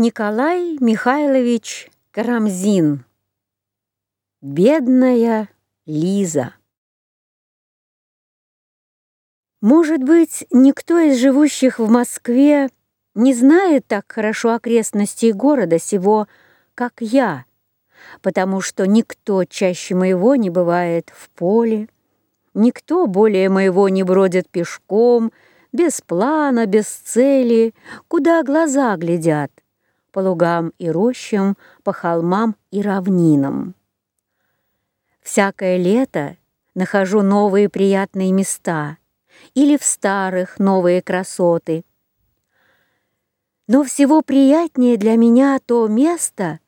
Николай Михайлович Карамзин. Бедная Лиза. Может быть, никто из живущих в Москве не знает так хорошо окрестностей города сего, как я, потому что никто чаще моего не бывает в поле, никто более моего не бродит пешком, без плана, без цели, куда глаза глядят — по лугам и рощам, по холмам и равнинам. Всякое лето нахожу новые приятные места или в старых новые красоты. Но всего приятнее для меня то место,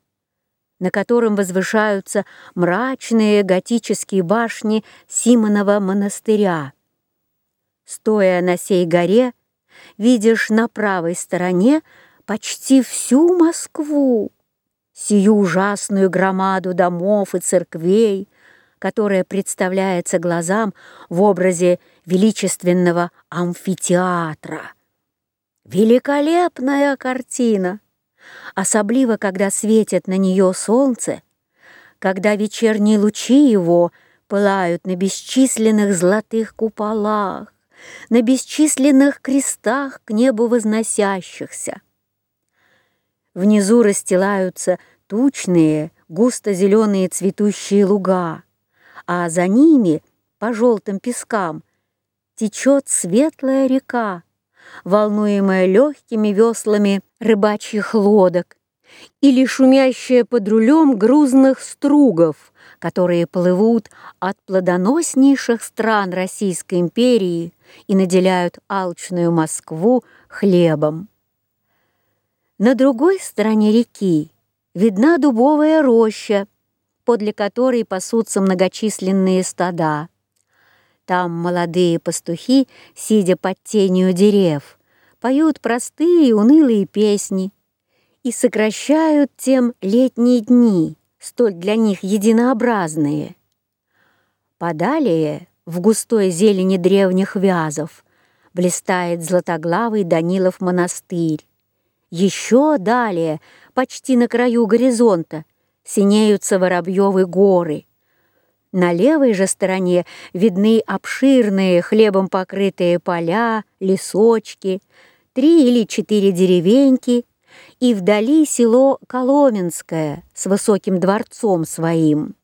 на котором возвышаются мрачные готические башни Симонова монастыря. Стоя на сей горе, видишь на правой стороне почти всю Москву, сию ужасную громаду домов и церквей, которая представляется глазам в образе величественного амфитеатра. Великолепная картина, особливо, когда светит на нее солнце, когда вечерние лучи его пылают на бесчисленных золотых куполах, на бесчисленных крестах к небу возносящихся. Внизу расстилаются тучные, густо-зеленые цветущие луга, а за ними, по желтым пескам, течет светлая река, волнуемая легкими веслами рыбачьих лодок или шумящая под рулем грузных стругов, которые плывут от плодоноснейших стран Российской империи и наделяют алчную Москву хлебом. На другой стороне реки видна дубовая роща, подле которой пасутся многочисленные стада. Там молодые пастухи, сидя под тенью дерев, поют простые унылые песни и сокращают тем летние дни, столь для них единообразные. Подалее, в густой зелени древних вязов, блистает златоглавый Данилов монастырь, еще далее, почти на краю горизонта, синеются Воробьевы горы. На левой же стороне видны обширные хлебом покрытые поля, лесочки, три или четыре деревеньки и вдали село Коломенское с высоким дворцом своим.